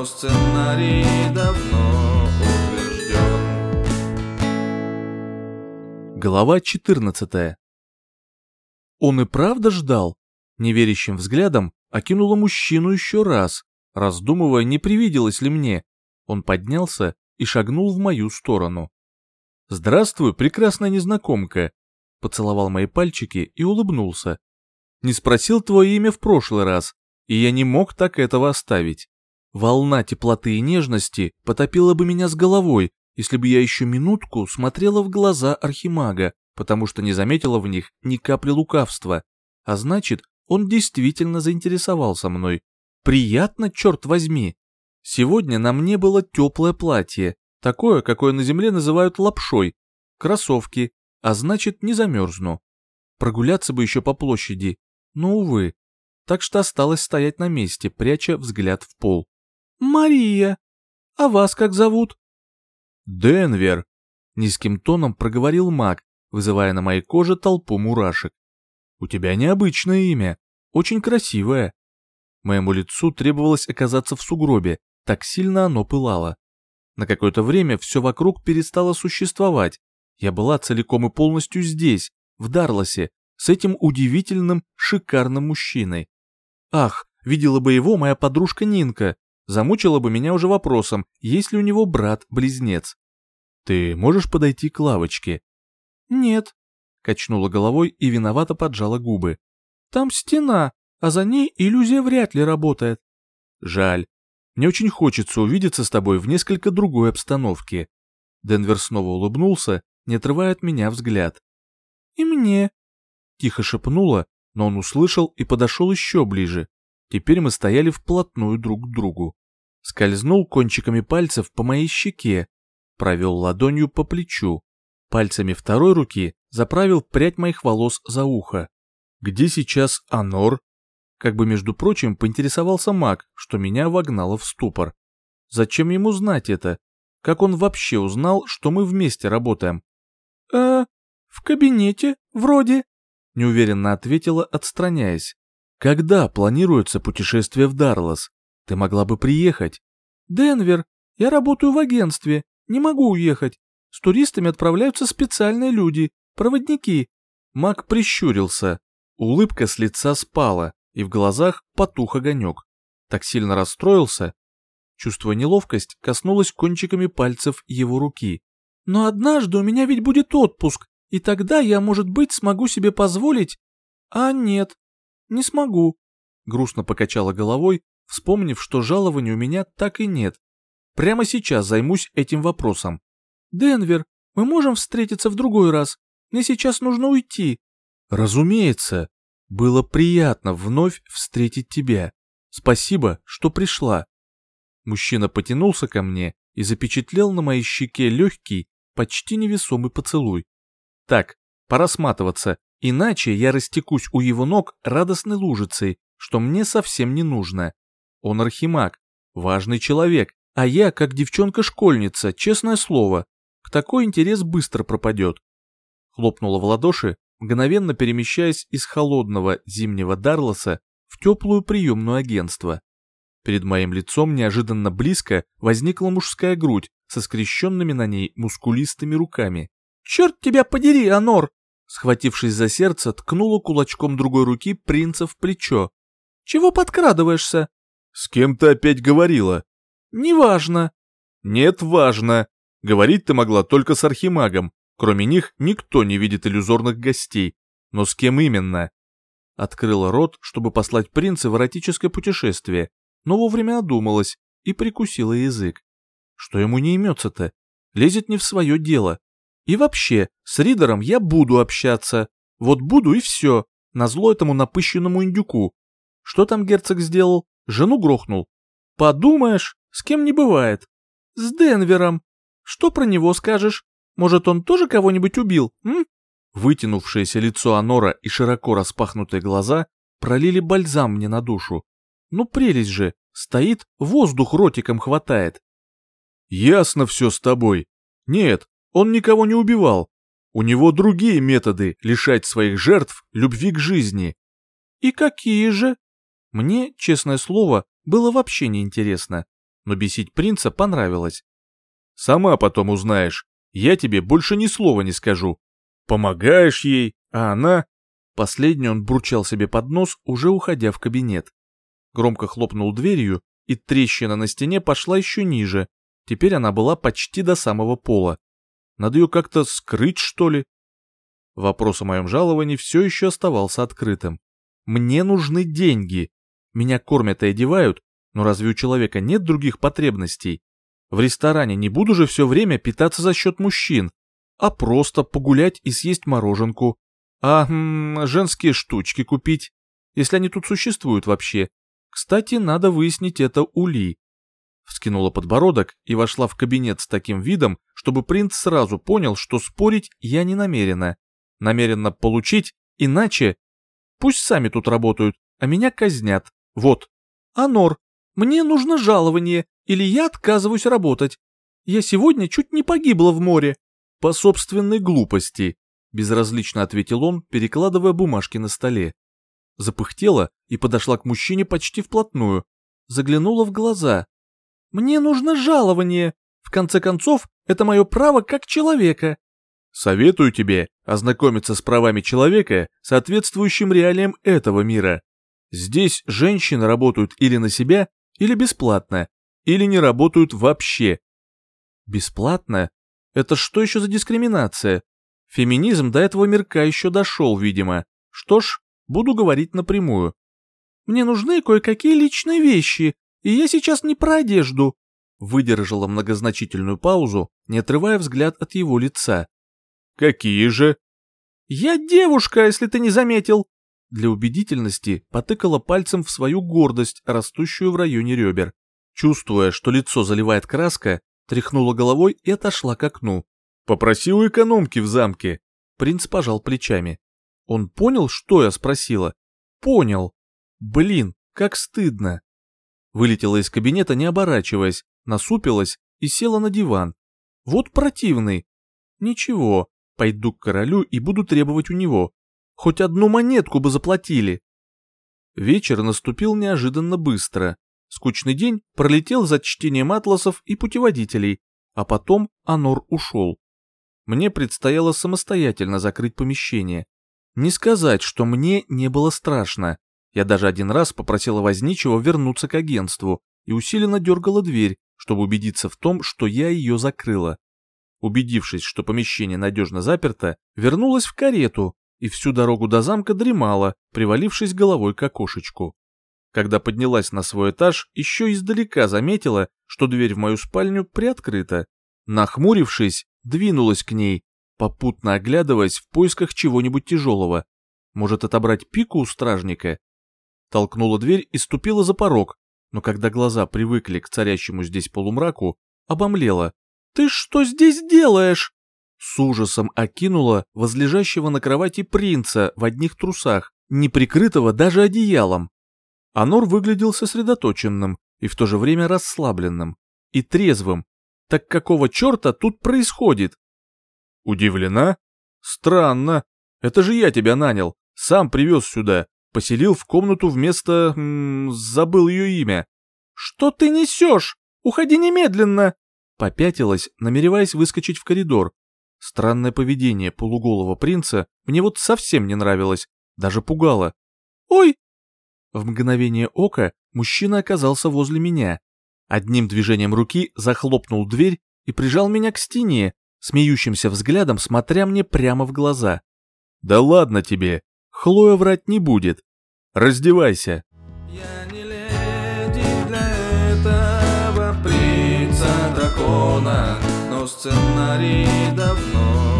но сценарий давно утвержден. Глава 14. Он и правда ждал? Неверящим взглядом окинула мужчину еще раз, раздумывая, не привиделось ли мне. Он поднялся и шагнул в мою сторону. «Здравствуй, прекрасная незнакомка поцеловал мои пальчики и улыбнулся. «Не спросил твое имя в прошлый раз, и я не мог так этого оставить. Волна теплоты и нежности потопила бы меня с головой, если бы я еще минутку смотрела в глаза Архимага, потому что не заметила в них ни капли лукавства. А значит, он действительно заинтересовался мной. Приятно, черт возьми! Сегодня на мне было теплое платье, такое, какое на земле называют лапшой, кроссовки, а значит не замерзну. Прогуляться бы еще по площади, но, увы. Так что осталось стоять на месте, пряча взгляд в пол. «Мария! А вас как зовут?» «Денвер!» — низким тоном проговорил маг, вызывая на моей коже толпу мурашек. «У тебя необычное имя, очень красивое». Моему лицу требовалось оказаться в сугробе, так сильно оно пылало. На какое-то время все вокруг перестало существовать, я была целиком и полностью здесь, в Дарласе, с этим удивительным, шикарным мужчиной. Ах, видела бы его моя подружка Нинка, замучила бы меня уже вопросом, есть ли у него брат-близнец. Ты можешь подойти к лавочке? Нет, качнула головой и виновато поджала губы. Там стена, а за ней иллюзия вряд ли работает. Жаль. Мне очень хочется увидеться с тобой в несколько другой обстановке. Денвер снова улыбнулся не отрывая от меня взгляд. «И мне!» Тихо шепнула, но он услышал и подошел еще ближе. Теперь мы стояли вплотную друг к другу. Скользнул кончиками пальцев по моей щеке, провел ладонью по плечу. Пальцами второй руки заправил прядь моих волос за ухо. «Где сейчас Анор?» Как бы, между прочим, поинтересовался маг, что меня вогнало в ступор. Зачем ему знать это? Как он вообще узнал, что мы вместе работаем? «А, в кабинете, вроде», — неуверенно ответила, отстраняясь. «Когда планируется путешествие в Дарлас? Ты могла бы приехать». «Денвер, я работаю в агентстве, не могу уехать. С туристами отправляются специальные люди, проводники». Мак прищурился. Улыбка с лица спала, и в глазах потух огонек. Так сильно расстроился. Чувство неловкость коснулось кончиками пальцев его руки. Но однажды у меня ведь будет отпуск, и тогда я, может быть, смогу себе позволить... А нет, не смогу. Грустно покачала головой, вспомнив, что жалований у меня так и нет. Прямо сейчас займусь этим вопросом. Денвер, мы можем встретиться в другой раз. Мне сейчас нужно уйти. Разумеется. Было приятно вновь встретить тебя. Спасибо, что пришла. Мужчина потянулся ко мне и запечатлел на моей щеке легкий, почти невесомый поцелуй. Так, пора сматываться, иначе я растекусь у его ног радостной лужицей, что мне совсем не нужно. Он архимаг, важный человек, а я, как девчонка-школьница, честное слово, к такой интерес быстро пропадет. Хлопнула в ладоши, мгновенно перемещаясь из холодного зимнего Дарлоса в теплую приемную агентство. Перед моим лицом неожиданно близко возникла мужская грудь, со скрещенными на ней мускулистыми руками. «Черт тебя подери, Анор!» Схватившись за сердце, ткнула кулачком другой руки принца в плечо. «Чего подкрадываешься?» «С кем ты опять говорила?» «Неважно». «Нет, важно. Говорить ты могла только с архимагом. Кроме них никто не видит иллюзорных гостей. Но с кем именно?» Открыла рот, чтобы послать принца в эротическое путешествие, но вовремя одумалась и прикусила язык что ему не имется-то, лезет не в свое дело. И вообще, с Ридером я буду общаться. Вот буду и все, назло этому напыщенному индюку. Что там герцог сделал? Жену грохнул. Подумаешь, с кем не бывает. С Денвером. Что про него скажешь? Может, он тоже кого-нибудь убил, м? Вытянувшееся лицо Анора и широко распахнутые глаза пролили бальзам мне на душу. Ну прелесть же, стоит, воздух ротиком хватает. Ясно все с тобой. Нет, он никого не убивал. У него другие методы лишать своих жертв любви к жизни. И какие же? Мне, честное слово, было вообще неинтересно, но бесить принца понравилось. Сама потом узнаешь. Я тебе больше ни слова не скажу. Помогаешь ей, а она... Последний он бурчал себе под нос, уже уходя в кабинет. Громко хлопнул дверью, и трещина на стене пошла еще ниже, Теперь она была почти до самого пола. Надо ее как-то скрыть, что ли? Вопрос о моем жаловании все еще оставался открытым. Мне нужны деньги. Меня кормят и одевают, но разве у человека нет других потребностей? В ресторане не буду же все время питаться за счет мужчин, а просто погулять и съесть мороженку. А м -м, женские штучки купить, если они тут существуют вообще. Кстати, надо выяснить это у Ли вскинула подбородок и вошла в кабинет с таким видом, чтобы принц сразу понял, что спорить я не намерена. Намерена получить, иначе... Пусть сами тут работают, а меня казнят. Вот. Анор, мне нужно жалование, или я отказываюсь работать. Я сегодня чуть не погибла в море. По собственной глупости, безразлично ответил он, перекладывая бумажки на столе. Запыхтела и подошла к мужчине почти вплотную. Заглянула в глаза, мне нужно жалование. В конце концов, это мое право как человека. Советую тебе ознакомиться с правами человека, соответствующим реалиям этого мира. Здесь женщины работают или на себя, или бесплатно, или не работают вообще. Бесплатно? Это что еще за дискриминация? Феминизм до этого мирка еще дошел, видимо. Что ж, буду говорить напрямую. Мне нужны кое-какие личные вещи, и я сейчас не про одежду!» Выдержала многозначительную паузу, не отрывая взгляд от его лица. «Какие же?» «Я девушка, если ты не заметил!» Для убедительности потыкала пальцем в свою гордость, растущую в районе ребер. Чувствуя, что лицо заливает краска, тряхнула головой и отошла к окну. «Попроси у экономки в замке!» Принц пожал плечами. Он понял, что я спросила? Понял. Блин, как стыдно. Вылетела из кабинета, не оборачиваясь, насупилась и села на диван. Вот противный. Ничего, пойду к королю и буду требовать у него. Хоть одну монетку бы заплатили. Вечер наступил неожиданно быстро. Скучный день пролетел за чтением атласов и путеводителей, а потом Анор ушел. Мне предстояло самостоятельно закрыть помещение. Не сказать, что мне не было страшно. Я даже один раз попросила Возничего вернуться к агентству и усиленно дергала дверь, чтобы убедиться в том, что я ее закрыла. Убедившись, что помещение надежно заперто, вернулась в карету и всю дорогу до замка дремала, привалившись головой к окошечку. Когда поднялась на свой этаж, еще издалека заметила, что дверь в мою спальню приоткрыта. Нахмурившись, двинулась к ней, попутно оглядываясь в поисках чего-нибудь тяжелого. Может отобрать пику у стражника? толкнула дверь и ступила за порог, но когда глаза привыкли к царящему здесь полумраку, обомлела. «Ты что здесь делаешь?» С ужасом окинула возлежащего на кровати принца в одних трусах, не прикрытого даже одеялом. Анор выглядел сосредоточенным и в то же время расслабленным и трезвым. Так какого черта тут происходит? Удивлена? Странно. Это же я тебя нанял, сам привез сюда, поселил в комнату вместо... М, забыл ее имя. «Что ты несешь? Уходи немедленно!» Попятилась, намереваясь выскочить в коридор. Странное поведение полуголого принца мне вот совсем не нравилось, даже пугало. «Ой!» В мгновение ока мужчина оказался возле меня. Одним движением руки захлопнул дверь и прижал меня к стене, смеющимся взглядом смотря мне прямо в глаза. «Да ладно тебе!» Хлоя врать не будет. Раздевайся. Я не леди для этого прица дракона, но сценарий давно